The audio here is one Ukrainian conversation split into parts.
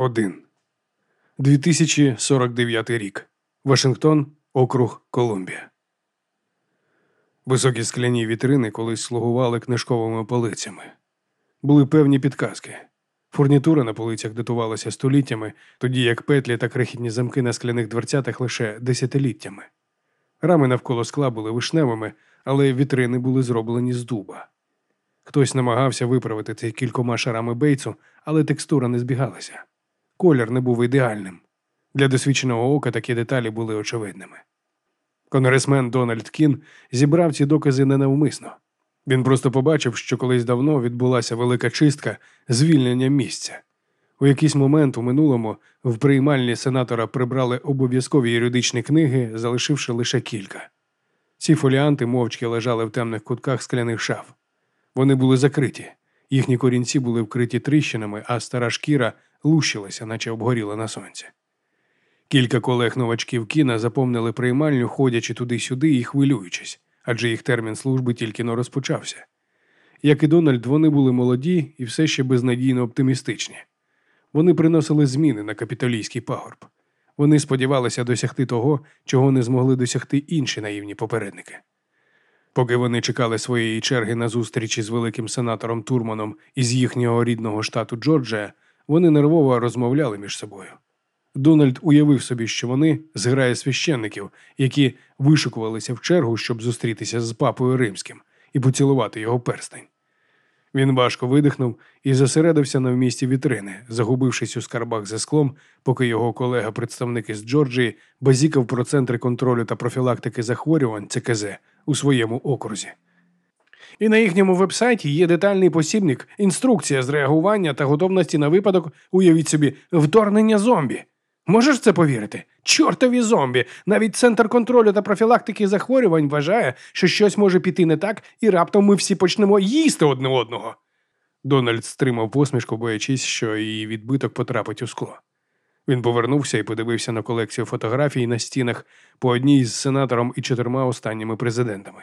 1. 2049 рік. Вашингтон, округ Колумбія. Високі скляні вітрини колись слугували книжковими полицями. Були певні підказки. Фурнітура на полицях датувалася століттями, тоді як петлі та крихітні замки на скляних дверцятах лише десятиліттями. Рами навколо скла були вишневими, але вітрини були зроблені з дуба. Хтось намагався виправити це кількома шарами бейцу, але текстура не збігалася. Колір не був ідеальним. Для досвідченого ока такі деталі були очевидними. Конгресмен Дональд Кін зібрав ці докази ненавмисно. Він просто побачив, що колись давно відбулася велика чистка звільнення місця. У якийсь момент у минулому в приймальні сенатора прибрали обов'язкові юридичні книги, залишивши лише кілька. Ці фоліанти мовчки лежали в темних кутках скляних шаф. Вони були закриті, їхні корінці були вкриті тріщинами, а стара шкіра лущилася, наче обгоріла на сонці. Кілька колег новачків кіна заповнили приймальню, ходячи туди-сюди і хвилюючись, адже їх термін служби тільки но розпочався. Як і Дональд, вони були молоді і все ще безнадійно оптимістичні. Вони приносили зміни на капітолійський пагорб. Вони сподівалися досягти того, чого не змогли досягти інші наївні попередники. Поки вони чекали своєї черги на зустрічі з великим сенатором Турманом із їхнього рідного штату Джорджія, вони нервово розмовляли між собою. Дональд уявив собі, що вони зграє священників, які вишикувалися в чергу, щоб зустрітися з папою римським і поцілувати його перстень. Він важко видихнув і зосередився на вмісті вітрини, загубившись у скарбах за склом, поки його колега-представник із Джорджії базікав про центри контролю та профілактики захворювань ЦКЗ у своєму окрузі. І на їхньому вебсайті є детальний посібник, інструкція з реагування та готовності на випадок, уявіть собі, вторгнення зомбі. Можеш це повірити? Чортові зомбі! Навіть центр контролю та профілактики захворювань вважає, що щось може піти не так, і раптом ми всі почнемо їсти одне одного. Дональд стримав посмішку, боячись, що її відбиток потрапить у скло. Він повернувся і подивився на колекцію фотографій на стінах по одній з сенатором і чотирма останніми президентами.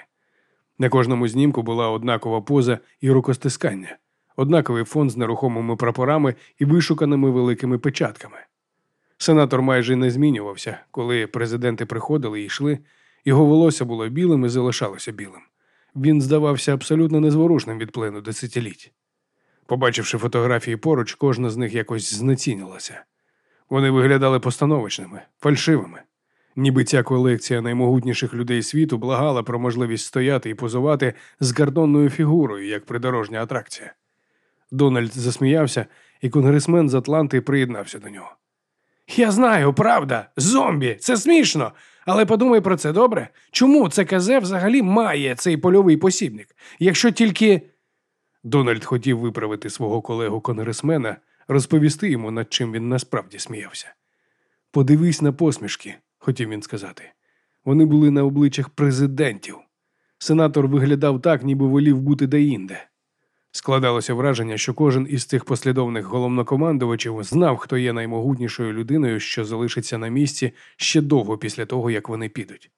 На кожному знімку була однакова поза і рукостискання, однаковий фон з нерухомими прапорами і вишуканими великими печатками. Сенатор майже не змінювався, коли президенти приходили і йшли, його волосся було білим і залишалося білим. Він здавався абсолютно незворушним від плину десятиліть. Побачивши фотографії поруч, кожна з них якось знецінилася. Вони виглядали постановочними, фальшивими. Ніби ця колекція наймогутніших людей світу благала про можливість стояти і позувати з картонною фігурою, як придорожня атракція. Дональд засміявся, і конгресмен з Атланти приєднався до нього. Я знаю, правда, зомбі, це смішно. Але подумай про це добре. Чому ЦКЗ взагалі має цей польовий посібник? Якщо тільки. Дональд хотів виправити свого колегу конгресмена, розповісти йому, над чим він насправді сміявся. Подивись на посмішки, хотів він сказати. Вони були на обличчях президентів. Сенатор виглядав так, ніби волів бути деінде. Складалося враження, що кожен із цих послідовних головнокомандувачів знав, хто є наймогутнішою людиною, що залишиться на місці ще довго після того, як вони підуть.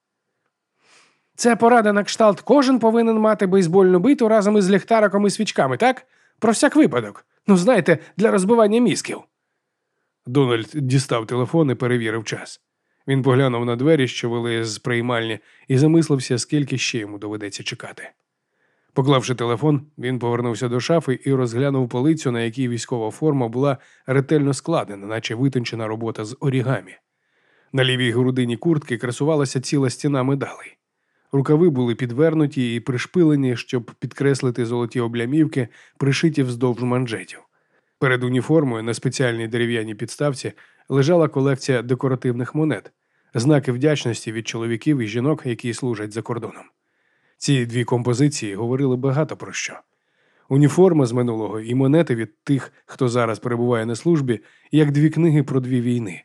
Це порада на кшталт. Кожен повинен мати бейсбольну биту разом із ліхтариком і свічками, так? Про всяк випадок. Ну, знаєте, для розбивання мізків. Дональд дістав телефон і перевірив час. Він поглянув на двері, що вели з приймальні, і замислився, скільки ще йому доведеться чекати. Поклавши телефон, він повернувся до шафи і розглянув полицю, на якій військова форма була ретельно складена, наче витончена робота з орігамі. На лівій грудині куртки красувалася ціла стіна медалей. Рукави були підвернуті і пришпилені, щоб підкреслити золоті облямівки, пришиті вздовж манжетів. Перед уніформою на спеціальній дерев'яній підставці лежала колекція декоративних монет, знаки вдячності від чоловіків і жінок, які служать за кордоном. Ці дві композиції говорили багато про що. Уніформа з минулого і монети від тих, хто зараз перебуває на службі, як дві книги про дві війни.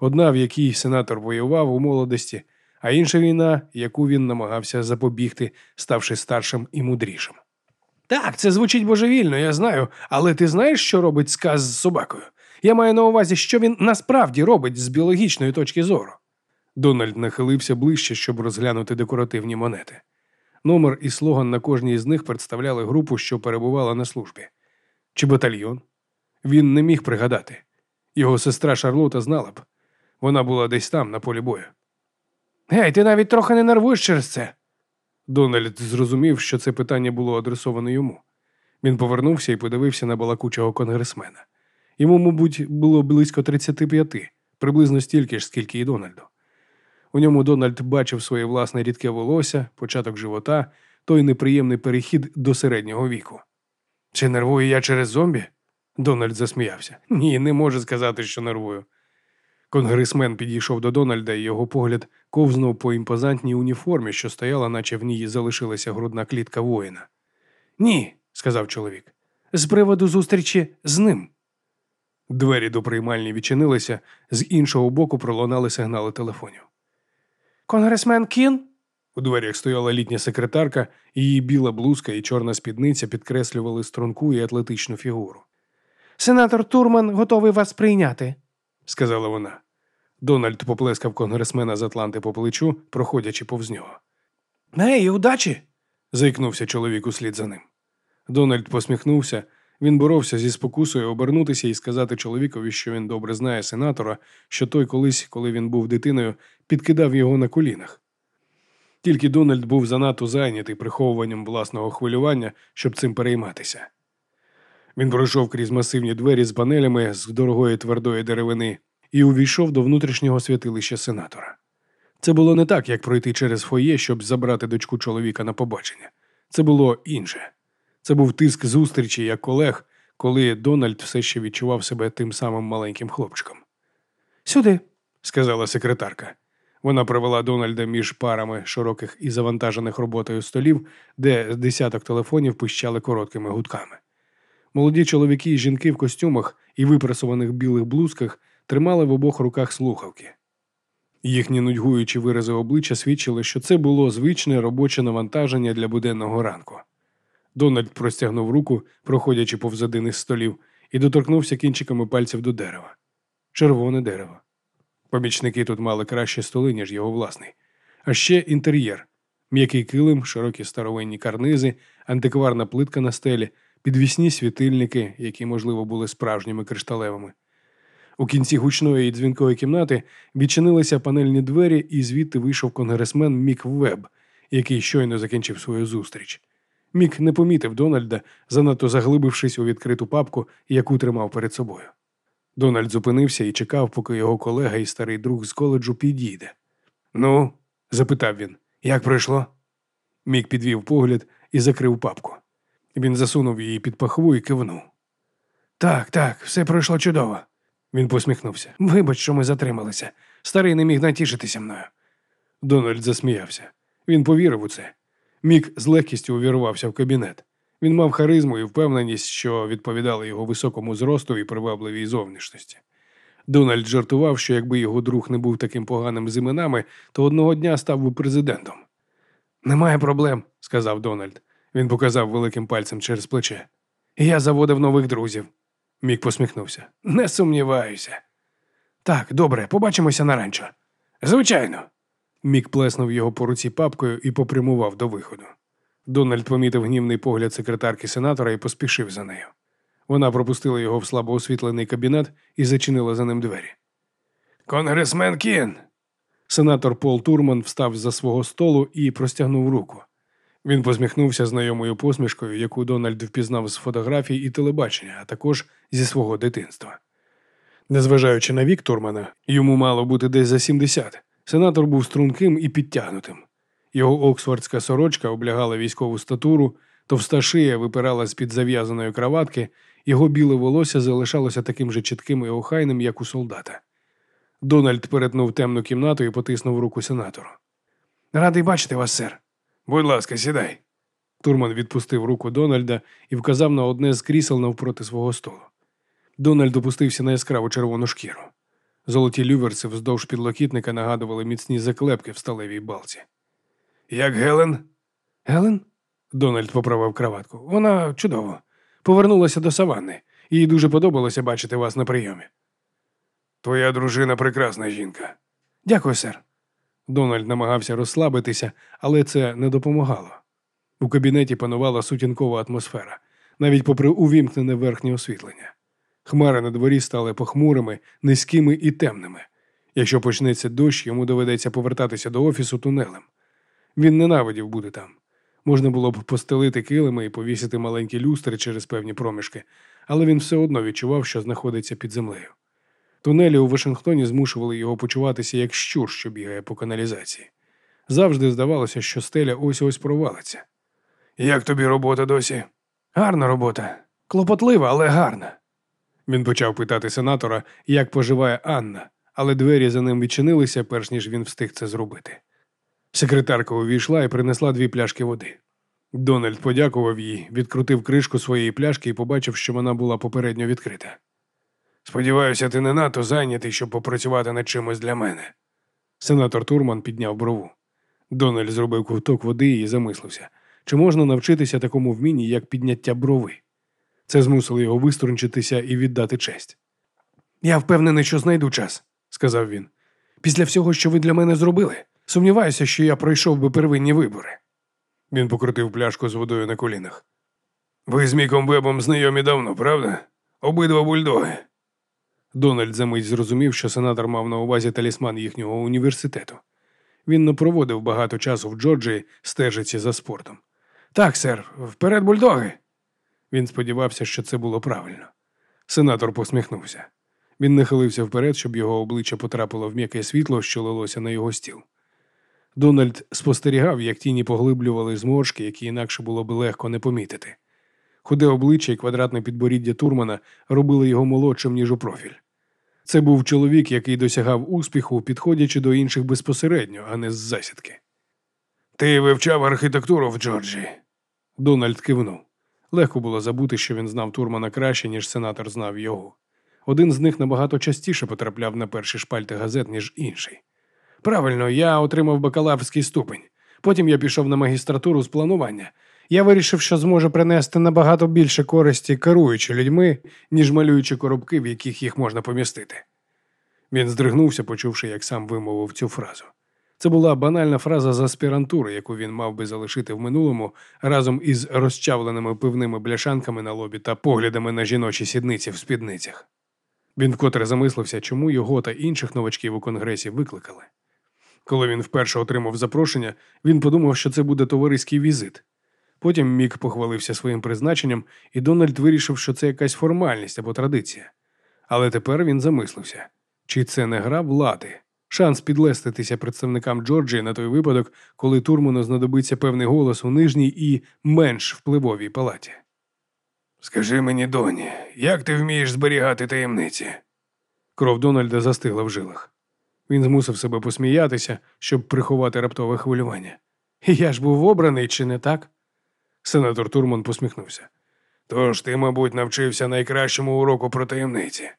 Одна, в якій сенатор воював у молодості, а інша війна, яку він намагався запобігти, ставши старшим і мудрішим. Так, це звучить божевільно, я знаю, але ти знаєш, що робить сказ з собакою? Я маю на увазі, що він насправді робить з біологічної точки зору. Дональд нахилився ближче, щоб розглянути декоративні монети. Номер і слоган на кожній з них представляли групу, що перебувала на службі. Чи батальйон? Він не міг пригадати. Його сестра Шарлота знала б. Вона була десь там, на полі бою. Гей, ти навіть трохи не нервуєш через це. Дональд зрозумів, що це питання було адресоване йому. Він повернувся і подивився на балакучого конгресмена. Йому, мабуть, було близько 35, приблизно стільки ж, скільки і Дональду. У ньому Дональд бачив своє власне рідке волосся, початок живота, той неприємний перехід до середнього віку. Чи нервую я через зомбі? Дональд засміявся. Ні, не можу сказати, що нервую. Конгресмен підійшов до Дональда, і його погляд ковзнув по імпозантній уніформі, що стояла, наче в ній залишилася грудна клітка воїна. Ні, сказав чоловік. З приводу зустрічі з ним. Двері до приймальні відчинилися, з іншого боку пролунали сигнали телефонів. Конгресмен Кін? У дверях стояла літня секретарка, її біла блузка і чорна спідниця підкреслювали струнку і атлетичну фігуру. Сенатор Турман готовий вас прийняти, сказала вона. Дональд поплескав конгресмена з Атланти по плечу, проходячи повз нього. Гей, удачі. заікнувся чоловік услід за ним. Дональд посміхнувся. Він боровся зі спокусою обернутися і сказати чоловікові, що він добре знає сенатора, що той колись, коли він був дитиною, підкидав його на колінах. Тільки Дональд був занадто зайнятий приховуванням власного хвилювання, щоб цим перейматися. Він пройшов крізь масивні двері з панелями з дорогої твердої деревини і увійшов до внутрішнього святилища сенатора. Це було не так, як пройти через фоє, щоб забрати дочку чоловіка на побачення. Це було інше. Це був тиск зустрічі як колег, коли Дональд все ще відчував себе тим самим маленьким хлопчиком. Сюди, сказала секретарка. Вона провела Дональда між парами широких і завантажених роботою столів, де з десяток телефонів пищали короткими гудками. Молоді чоловіки і жінки в костюмах і випрасуваних білих блузках тримали в обох руках слухавки. Їхні нудьгуючі вирази обличчя свідчили, що це було звичне робоче навантаження для буденного ранку. Дональд простягнув руку, проходячи повз один із столів, і доторкнувся кінчиками пальців до дерева. Червоне дерево. Помічники тут мали кращі столи, ніж його власний. А ще інтер'єр, м'який килим, широкі старовинні карнизи, антикварна плитка на стелі, підвісні світильники, які, можливо, були справжніми кришталевими. У кінці гучної і дзвінкої кімнати відчинилися панельні двері, і звідти вийшов конгресмен Мік Веб, який щойно закінчив свою зустріч. Мік не помітив Дональда, занадто заглибившись у відкриту папку, яку тримав перед собою. Дональд зупинився і чекав, поки його колега і старий друг з коледжу підійде. Ну, запитав він, як пройшло? Мік підвів погляд і закрив папку. Він засунув її під пахву і кивнув. Так, так, все пройшло чудово. Він посміхнувся. Вибач, що ми затрималися. Старий не міг натішитися мною. Дональд засміявся. Він повірив у це. Мік з легкістю увірвався в кабінет. Він мав харизму і впевненість, що відповідали його високому зросту і привабливій зовнішності. Дональд жартував, що якби його друг не був таким поганим з іменами, то одного дня став би президентом. Немає проблем, сказав Дональд. Він показав великим пальцем через плече. Я заводив нових друзів. Мік посміхнувся. Не сумніваюся. Так, добре, побачимося на ранчо. Звичайно. Мік плеснув його по руці папкою і попрямував до виходу. Дональд помітив гнівний погляд секретарки сенатора і поспішив за нею. Вона пропустила його в слабо освітлений кабінет і зачинила за ним двері. Конгресмен Кін. Сенатор Пол Турман встав за свого столу і простягнув руку. Він посміхнувся знайомою посмішкою, яку Дональд впізнав з фотографій і телебачення, а також зі свого дитинства. Незважаючи на вік Турмана, йому мало бути десь за 70. Сенатор був струнким і підтягнутим. Його оксфордська сорочка облягала військову статуру, товста шия випирала з під зав'язаної краватки, його біле волосся залишалося таким же чітким і охайним, як у солдата. Дональд перетнув темну кімнату і потиснув руку сенатору. Радий бачити вас, сер. Будь ласка, сідай. Турман відпустив руку Дональда і вказав на одне з крісел навпроти свого столу. Дональд опустився на яскраву червону шкіру. Золоті люверси вздовж підлокітника нагадували міцні заклепки в сталевій балці. Як Гелен? Гелен? Дональд поправив краватку. Вона чудово. Повернулася до саванни. Їй дуже подобалося бачити вас на прийомі. Твоя дружина прекрасна жінка. Дякую, сер. Дональд намагався розслабитися, але це не допомагало. У кабінеті панувала сутінкова атмосфера, навіть попри увімкнене верхнє освітлення. Хмари на дворі стали похмурими, низькими і темними. Якщо почнеться дощ, йому доведеться повертатися до офісу тунелем. Він ненавидів бути там. Можна було б постелити килими і повісити маленькі люстри через певні проміжки, але він все одно відчував, що знаходиться під землею. Тунелі у Вашингтоні змушували його почуватися як щур, що бігає по каналізації. Завжди здавалося, що стеля ось ось провалиться. Як тобі робота досі? Гарна робота. Клопотлива, але гарна. Він почав питати сенатора, як поживає Анна, але двері за ним відчинилися, перш ніж він встиг це зробити. Секретарка увійшла і принесла дві пляшки води. Дональд подякував їй, відкрутив кришку своєї пляшки і побачив, що вона була попередньо відкрита. Сподіваюся, ти не надто зайнятий, щоб попрацювати над чимось для мене. Сенатор Турман підняв брову. Дональд зробив ковток води і замислився, чи можна навчитися такому вмінні, як підняття брови. Це змусило його виструнчитися і віддати честь. Я впевнений, що знайду час, сказав він. Після всього, що ви для мене зробили, сумніваюся, що я пройшов би первинні вибори. Він покрутив пляшку з водою на колінах. Ви з Міком Вебом знайомі давно, правда? Обидва бульдоги. Дональд за мить зрозумів, що сенатор мав на увазі талісман їхнього університету. Він не проводив багато часу в Джорджії, стежачи за спортом. Так, сер, вперед, бульдоги. Він сподівався, що це було правильно. Сенатор посміхнувся. Він нахилився вперед, щоб його обличчя потрапило в м'яке світло, що лилося на його стіл. Дональд спостерігав, як тіні поглиблювали зморшки, які інакше було б легко не помітити. Худе обличчя і квадратне підборіддя Турмана робили його молодшим, ніж у профіль. Це був чоловік, який досягав успіху, підходячи до інших безпосередньо, а не з засідки. Ти вивчав архітектуру в Джорджії. Дональд кивнув. Легко було забути, що він знав Турмана краще, ніж сенатор знав його. Один з них набагато частіше потрапляв на перші шпальти газет, ніж інший. Правильно, я отримав бакалаврський ступень. Потім я пішов на магістратуру з планування. Я вирішив, що зможу принести набагато більше користі, керуючи людьми, ніж малюючи коробки, в яких їх можна помістити. Він здригнувся, почувши, як сам вимовив цю фразу. Це була банальна фраза з аспірантури, яку він мав би залишити в минулому разом із розчавленими пивними бляшанками на лобі та поглядами на жіночі сідниці в спідницях. Він вкотре замислився, чому його та інших новачків у конгресі викликали. Коли він вперше отримав запрошення, він подумав, що це буде товариський візит. Потім Мік похвалився своїм призначенням, і Дональд вирішив, що це якась формальність або традиція. Але тепер він замислився, чи це не гра влади, шанс підлеститися представникам Джорджії на той випадок, коли Турману знадобиться певний голос у нижній і менш впливовій палаті. Скажи мені, доні, як ти вмієш зберігати таємниці? Кров Дональда застигла в жилах. Він змусив себе посміятися, щоб приховати раптове хвилювання. Я ж був обраний, чи не так? Сенатор Турман посміхнувся. Тож ти, мабуть, навчився найкращому уроку про таємниці.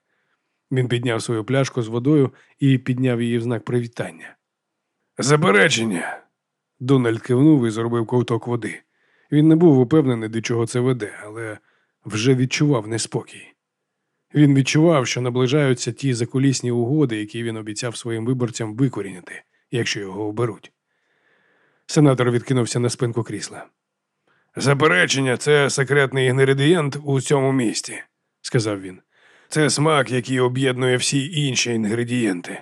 Він підняв свою пляшку з водою і підняв її в знак привітання. Заперечення. Дональд кивнув і зробив ковток води. Він не був упевнений, до чого це веде, але вже відчував неспокій. Він відчував, що наближаються ті закулісні угоди, які він обіцяв своїм виборцям викорінити, якщо його оберуть. Сенатор відкинувся на спинку крісла. Заперечення це секретний інгредієнт у цьому місті, сказав він. Це смак, який об'єднує всі інші інгредієнти.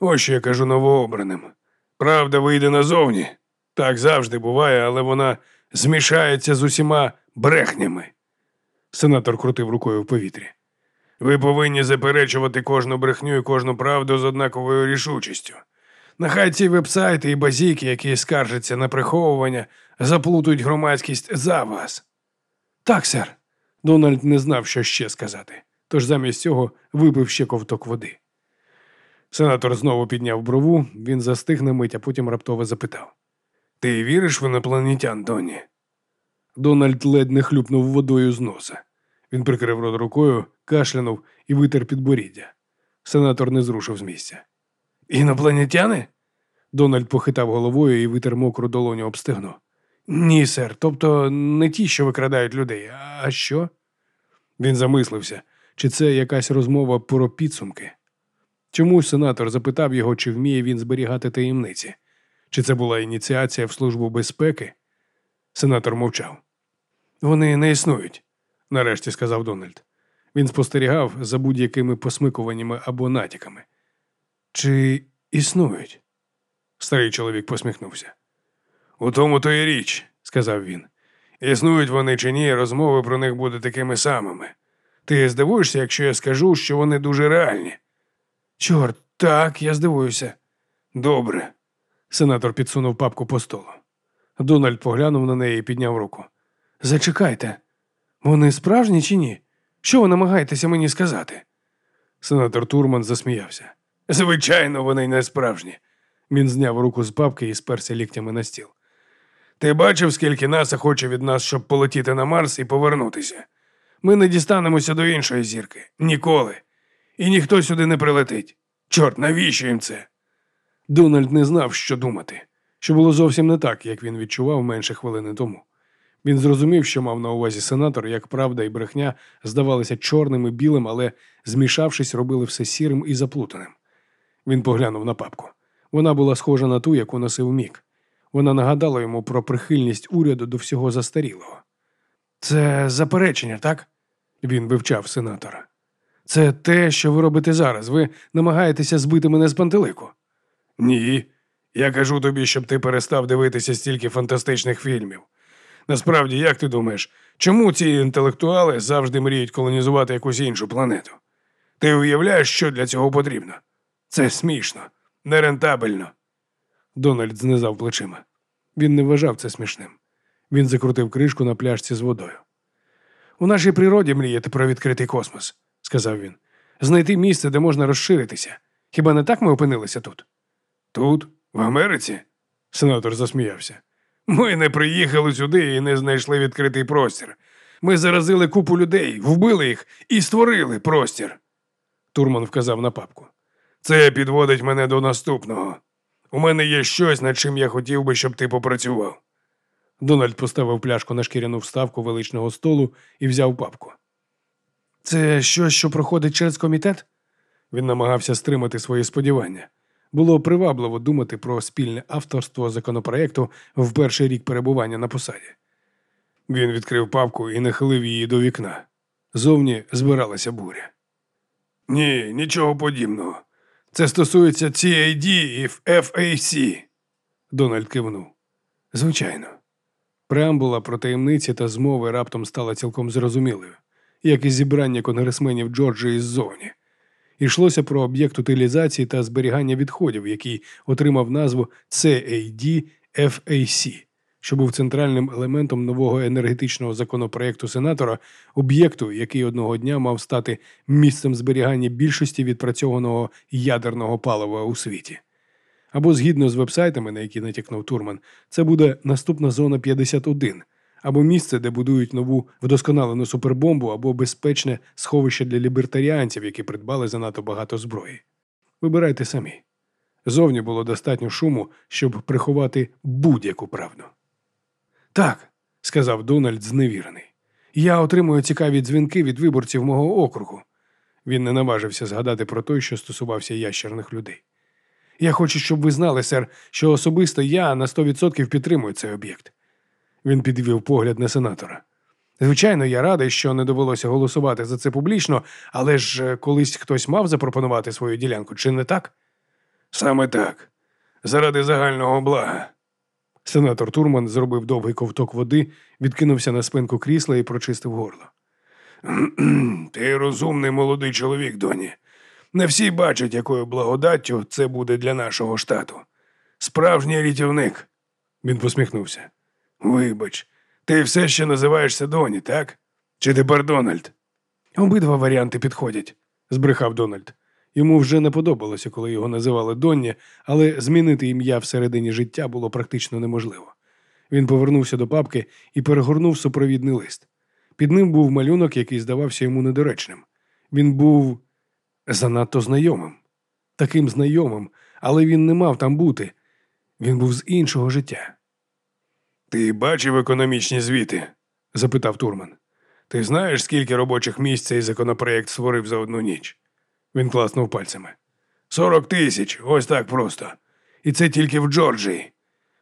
Ось що я кажу новообраним. Правда вийде назовні. Так завжди буває, але вона змішається з усіма брехнями. Сенатор крутив рукою в повітрі. Ви повинні заперечувати кожну брехню і кожну правду з однаковою рішучістю. Нехай ці вебсайти і базіки, які скаржаться на приховування, заплутують громадськість за вас. Так, сер. Дональд не знав, що ще сказати, тож замість цього випив ще ковток води. Сенатор знову підняв брову, він застиг на мить, а потім раптово запитав: Ти віриш в інопланетян, Доні? Дональд ледь не хлюпнув водою з носа. Він прикрив рот рукою, кашлянув і витер підборіддя. Сенатор не зрушив з місця. Інопланетяни? Дональд похитав головою і витер мокру долоню об стегно. Ні, сер, тобто не ті, що викрадають людей, а що? Він замислився, чи це якась розмова про підсумки. Чомусь сенатор запитав його, чи вміє він зберігати таємниці, чи це була ініціація в службу безпеки. Сенатор мовчав. Вони не існують, нарешті сказав Дональд. Він спостерігав за будь-якими посмикуваннями або натяками. Чи існують? Старий чоловік посміхнувся. У тому то і річ, сказав він. Існують вони чи ні, розмови про них будуть такими самими. Ти здивуєшся, якщо я скажу, що вони дуже реальні? Чорт, так, я здивуюся. Добре. Сенатор підсунув папку по столу. Дональд поглянув на неї і підняв руку. Зачекайте, вони справжні чи ні? Що ви намагаєтеся мені сказати? Сенатор Турман засміявся. Звичайно, вони не справжні. Він зняв руку з папки і сперся ліктями на стіл. Ти бачив, скільки наса хоче від нас, щоб полетіти на Марс і повернутися? Ми не дістанемося до іншої зірки. Ніколи. І ніхто сюди не прилетить. Чорт, навіщо їм це? Дональд не знав, що думати, що було зовсім не так, як він відчував менше хвилини тому. Він зрозумів, що мав на увазі сенатор, як правда і брехня здавалися чорним і білим, але, змішавшись, робили все сірим і заплутаним. Він поглянув на папку. Вона була схожа на ту, яку носив мік. Вона нагадала йому про прихильність уряду до всього застарілого. Це заперечення, так? Він вивчав сенатора. Це те, що ви робите зараз. Ви намагаєтеся збити мене з пантелику. Ні. Я кажу тобі, щоб ти перестав дивитися стільки фантастичних фільмів. Насправді, як ти думаєш, чому ці інтелектуали завжди мріють колонізувати якусь іншу планету? Ти уявляєш, що для цього потрібно? Це смішно, нерентабельно. Дональд знизав плечима. Він не вважав це смішним. Він закрутив кришку на пляшці з водою. У нашій природі мріяти про відкритий космос, сказав він. Знайти місце, де можна розширитися. Хіба не так ми опинилися тут? Тут, в Америці? Сенатор засміявся. Ми не приїхали сюди і не знайшли відкритий простір. Ми заразили купу людей, вбили їх і створили простір. Турман вказав на папку. Це підводить мене до наступного. У мене є щось, над чим я хотів би, щоб ти попрацював. Дональд поставив пляшку на шкіряну вставку величного столу і взяв папку. Це щось, що проходить через комітет? Він намагався стримати свої сподівання. Було привабливо думати про спільне авторство законопроекту в перший рік перебування на посаді. Він відкрив папку і нахилив її до вікна. Зовні збиралася буря. Ні, нічого подібного. Це стосується CID і FAC. Дональд кивнув. Звичайно. Преамбула про таємниці та змови раптом стала цілком зрозумілою, як і зібрання конгресменів Джорджії ззовні. Йшлося про об'єкт утилізації та зберігання відходів, який отримав назву CAD-FAC, що був центральним елементом нового енергетичного законопроекту сенатора, об'єкту, який одного дня мав стати місцем зберігання більшості відпрацьованого ядерного палива у світі. Або згідно з вебсайтами, на які натякнув Турман, це буде наступна зона 51, або місце, де будують нову вдосконалену супербомбу, або безпечне сховище для лібертаріанців, які придбали занадто багато зброї. Вибирайте самі. Зовні було достатньо шуму, щоб приховати будь-яку правду. Так, сказав Дональд зневірений. Я отримую цікаві дзвінки від виборців мого округу. Він не наважився згадати про той, що стосувався ящерних людей. Я хочу, щоб ви знали, сер, що особисто я на 100% підтримую цей об'єкт. Він підвів погляд на сенатора. Звичайно, я радий, що не довелося голосувати за це публічно, але ж е, колись хтось мав запропонувати свою ділянку, чи не так? Саме так. Заради загального блага. Сенатор Турман зробив довгий ковток води, відкинувся на спинку крісла і прочистив горло. Ти розумний молодий чоловік, доні. Не всі бачать, якою благодаттю це буде для нашого штату. Справжній рятівник. Він посміхнувся. Вибач, ти все ще називаєшся Доні, так? Чи тепер Дональд? Обидва варіанти підходять, збрехав Дональд. Йому вже не подобалося, коли його називали Донні, але змінити ім'я всередині життя було практично неможливо. Він повернувся до папки і перегорнув супровідний лист. Під ним був малюнок, який здавався йому недоречним. Він був занадто знайомим, таким знайомим, але він не мав там бути. Він був з іншого життя. Ти бачив економічні звіти? запитав Турман. Ти знаєш, скільки робочих місць цей законопроєкт створив за одну ніч? Він класнув пальцями. Сорок тисяч, ось так просто. І це тільки в Джорджії.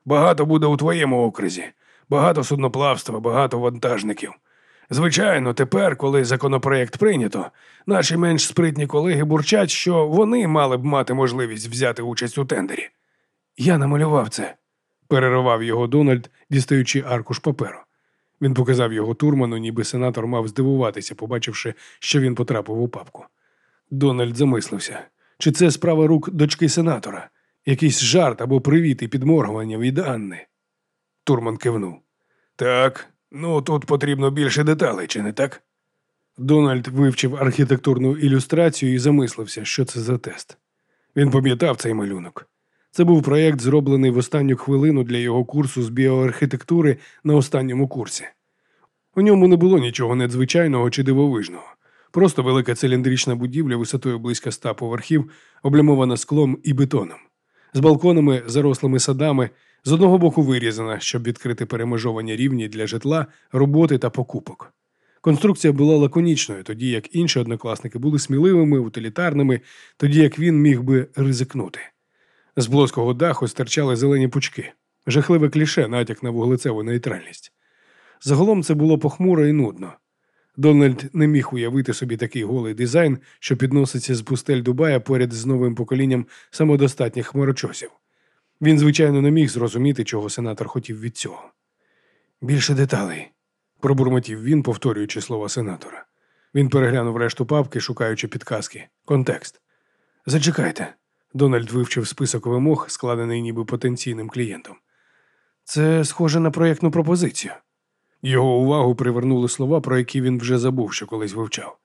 Багато буде у твоєму окрузі, багато судноплавства, багато вантажників. Звичайно, тепер, коли законопроект прийнято, наші менш спритні колеги бурчать, що вони мали б мати можливість взяти участь у тендері. Я намалював це, перервав його Дональд, дістаючи аркуш паперу. Він показав його турману, ніби сенатор мав здивуватися, побачивши, що він потрапив у папку. Дональд замислився, чи це справа рук дочки сенатора, якийсь жарт або привіт і підморгування від Анни. Турман кивнув. Так, ну тут потрібно більше деталей, чи не так? Дональд вивчив архітектурну ілюстрацію і замислився, що це за тест. Він пам'ятав цей малюнок. Це був проєкт, зроблений в останню хвилину для його курсу з біоархітектури на останньому курсі. У ньому не було нічого надзвичайного чи дивовижного. Просто велика циліндрична будівля висотою близько ста поверхів, облямована склом і бетоном, з балконами, зарослими садами, з одного боку вирізана, щоб відкрити перемежовані рівні для житла, роботи та покупок. Конструкція була лаконічною, тоді як інші однокласники були сміливими, утилітарними, тоді як він міг би ризикнути. З плоского даху стирчали зелені пучки, жахливе кліше, натяк на вуглецеву нейтральність. Загалом це було похмуро і нудно. Дональд не міг уявити собі такий голий дизайн, що підноситься з пустель Дубая поряд з новим поколінням самодостатніх хмарочосів. Він, звичайно, не міг зрозуміти, чого сенатор хотів від цього. Більше деталей, пробурмотів він, повторюючи слова сенатора. Він переглянув решту папки, шукаючи підказки. Контекст. Зачекайте. Дональд вивчив список вимог, складений ніби потенційним клієнтом. Це схоже на проєктну пропозицію. Його увагу привернули слова, про які він вже забув, що колись вивчав: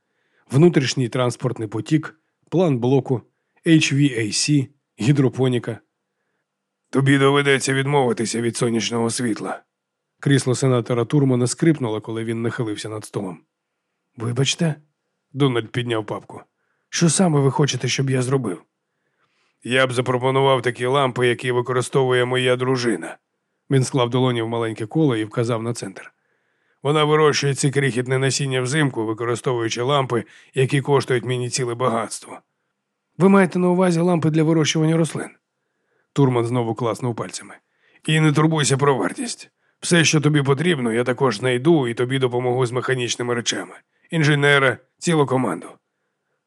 внутрішній транспортний потік, план блоку, HVAC, гідропоніка. Тобі доведеться відмовитися від сонячного світла. Крісло сенатора Турмана скрипнуло, коли він нахилився над столом. Вибачте, Дональд підняв папку. Що саме ви хочете, щоб я зробив? Я б запропонував такі лампи, які використовує моя дружина. Він склав долоні в маленьке коло і вказав на центр. Вона вирощує ці крихітне насіння взимку, використовуючи лампи, які коштують мені ціле багатство. Ви маєте на увазі лампи для вирощування рослин? Турман знову класнув пальцями. І не турбуйся про вартість. Все, що тобі потрібно, я також знайду і тобі допомогу з механічними речами. Інженера, цілу команду.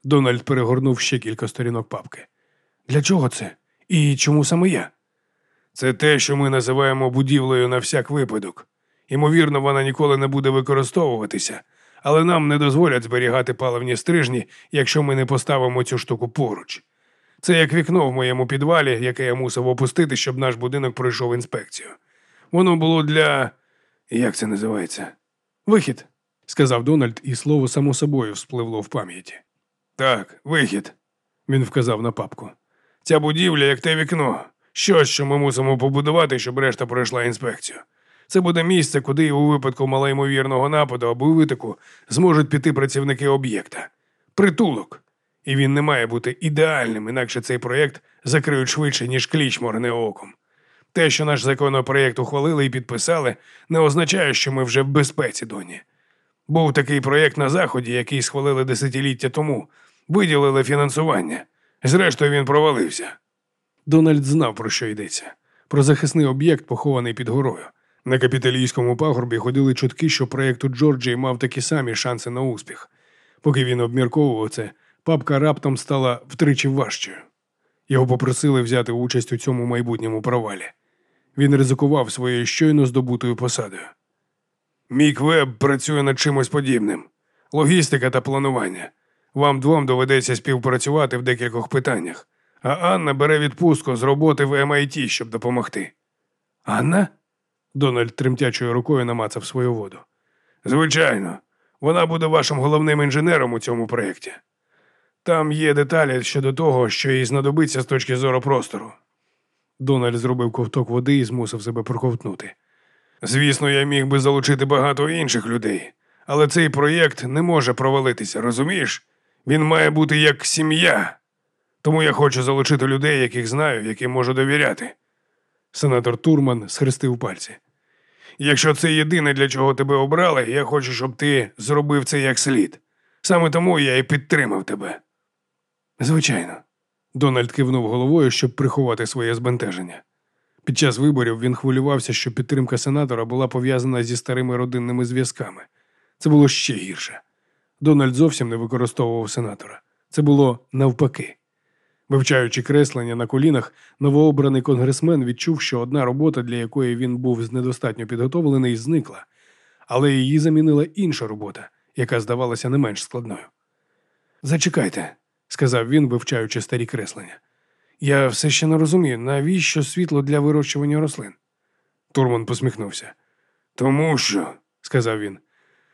Дональд перегорнув ще кілька сторінок папки. Для чого це? І чому саме я? Це те, що ми називаємо будівлею на всяк випадок. Ймовірно, вона ніколи не буде використовуватися, але нам не дозволять зберігати паливні стрижні, якщо ми не поставимо цю штуку поруч. Це як вікно в моєму підвалі, яке я мусив опустити, щоб наш будинок пройшов інспекцію. Воно було для. як це називається? Вихід, сказав Дональд, і слово само собою вспливло в пам'яті. Так, вихід, він вказав на папку. Ця будівля, як те вікно, щось, що ми мусимо побудувати, щоб решта пройшла інспекцію. Це буде місце, куди у випадку малоймовірного нападу або витоку зможуть піти працівники об'єкта. Притулок. І він не має бути ідеальним, інакше цей проєкт закриють швидше, ніж кліч моргне оком. Те, що наш законопроєкт ухвалили і підписали, не означає, що ми вже в безпеці доні. Був такий проєкт на Заході, який схвалили десятиліття тому, виділили фінансування. Зрештою, він провалився. Дональд знав, про що йдеться: про захисний об'єкт, похований під горою. На капіталійському пагорбі ходили чутки, що проєкт у Джорджії мав такі самі шанси на успіх. Поки він обмірковував це, папка раптом стала втричі важчою. Його попросили взяти участь у цьому майбутньому провалі. Він ризикував своєю щойно здобутою посадою. Мік Веб працює над чимось подібним. Логістика та планування. Вам двом доведеться співпрацювати в декількох питаннях, а Анна бере відпустку з роботи в MIT, щоб допомогти. Анна? Дональд тремтячою рукою намацав свою воду. Звичайно, вона буде вашим головним інженером у цьому проєкті. Там є деталі щодо того, що їй знадобиться з точки зору простору. Дональд зробив ковток води і змусив себе проковтнути. Звісно, я міг би залучити багато інших людей, але цей проєкт не може провалитися, розумієш? Він має бути як сім'я. Тому я хочу залучити людей, яких знаю, яким можу довіряти. Сенатор Турман схрестив пальці. Якщо це єдине, для чого тебе обрали, я хочу, щоб ти зробив це як слід. Саме тому я і підтримав тебе. Звичайно. Дональд кивнув головою, щоб приховати своє збентеження. Під час виборів він хвилювався, що підтримка сенатора була пов'язана зі старими родинними зв'язками. Це було ще гірше. Дональд зовсім не використовував сенатора. Це було навпаки. Вивчаючи креслення на колінах, новообраний конгресмен відчув, що одна робота, для якої він був недостатньо підготовлений, зникла, але її замінила інша робота, яка здавалася не менш складною. Зачекайте, сказав він, вивчаючи старі креслення. Я все ще не розумію, навіщо світло для вирощування рослин? Турман посміхнувся. Тому що, Сказав він.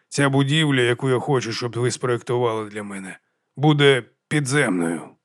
ця будівля, яку я хочу, щоб ви спроєктували для мене, буде підземною.